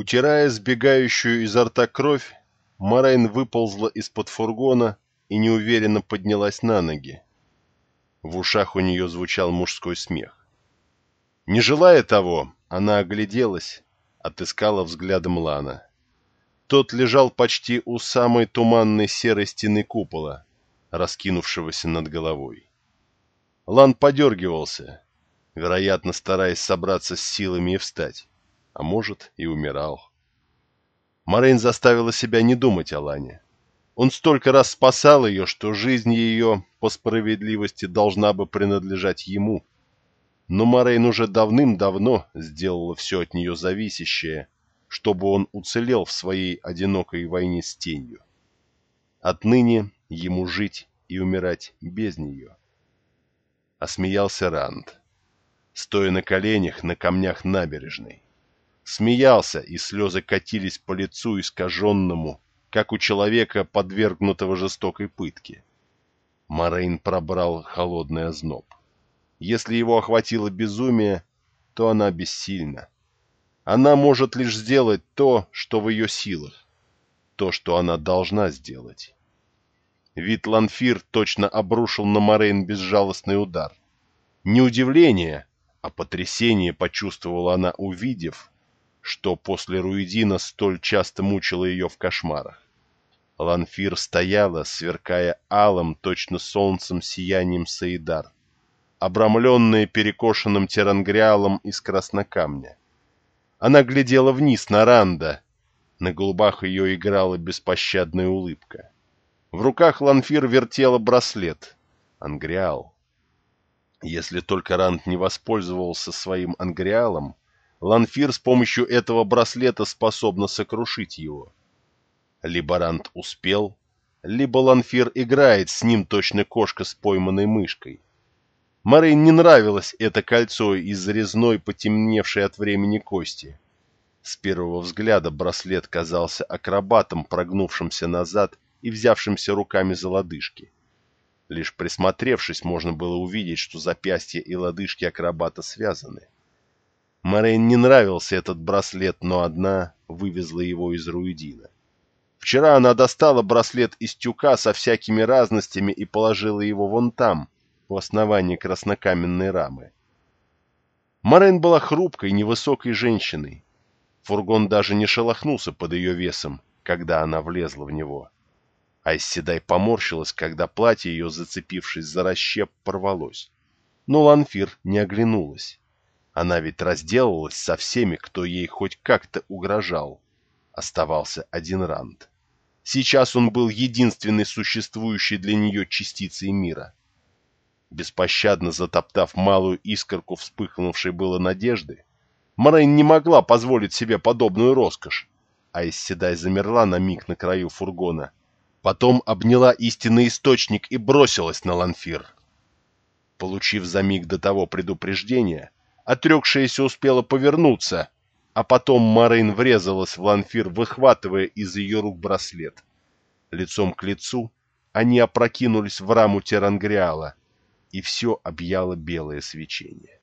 Утирая сбегающую изо рта кровь, Морейн выползла из-под фургона и неуверенно поднялась на ноги. В ушах у нее звучал мужской смех. Не желая того, она огляделась, отыскала взглядом Лана. Тот лежал почти у самой туманной серой стены купола, раскинувшегося над головой. Лан подергивался, вероятно, стараясь собраться с силами и встать, а может, и умирал. Морейн заставила себя не думать о Лане. Он столько раз спасал ее, что жизнь ее, по справедливости, должна бы принадлежать ему. Но Морейн уже давным-давно сделала все от нее зависящее, чтобы он уцелел в своей одинокой войне с тенью. Отныне ему жить и умирать без нее. Осмеялся Ранд, стоя на коленях на камнях набережной. Смеялся, и слезы катились по лицу искаженному, как у человека, подвергнутого жестокой пытке. Морейн пробрал холодный озноб. Если его охватило безумие, то она бессильна. Она может лишь сделать то, что в ее силах, то, что она должна сделать. Вид Ланфир точно обрушил на Морейн безжалостный удар. Не удивление, а потрясение почувствовала она, увидев, что после Руидина столь часто мучило ее в кошмарах. Ланфир стояла, сверкая алым, точно солнцем сиянием Саидар, обрамленная перекошенным терангриалом из краснокамня. Она глядела вниз на Ранда, на губах ее играла беспощадная улыбка. В руках Ланфир вертела браслет. Ангриал. Если только Ранд не воспользовался своим ангриалом, Ланфир с помощью этого браслета способна сокрушить его. Либо Ранд успел, либо Ланфир играет с ним точно кошка с пойманной мышкой. Марин не нравилось это кольцо из резной, потемневшей от времени кости. С первого взгляда браслет казался акробатом, прогнувшимся назад и взявшимся руками за лодыжки. Лишь присмотревшись, можно было увидеть, что запястья и лодыжки акробата связаны. Морейн не нравился этот браслет, но одна вывезла его из Руидина. Вчера она достала браслет из тюка со всякими разностями и положила его вон там, у основания краснокаменной рамы. Морейн была хрупкой, невысокой женщиной. Фургон даже не шелохнулся под ее весом, когда она влезла в него. Айсседай поморщилась, когда платье ее, зацепившись за расщеп, порвалось. Но Ланфир не оглянулась. Она ведь разделалась со всеми, кто ей хоть как-то угрожал. Оставался один Ранд. Сейчас он был единственной существующей для нее частицей мира. Беспощадно затоптав малую искорку вспыхнувшей было надежды, Морейн не могла позволить себе подобную роскошь, а Исседай замерла на миг на краю фургона. Потом обняла истинный источник и бросилась на Ланфир. Получив за миг до того предупреждение, отрекшаяся успела повернуться, а потом Морейн врезалась в Ланфир, выхватывая из ее рук браслет. Лицом к лицу они опрокинулись в раму Терангриала, и все объяло белое свечение.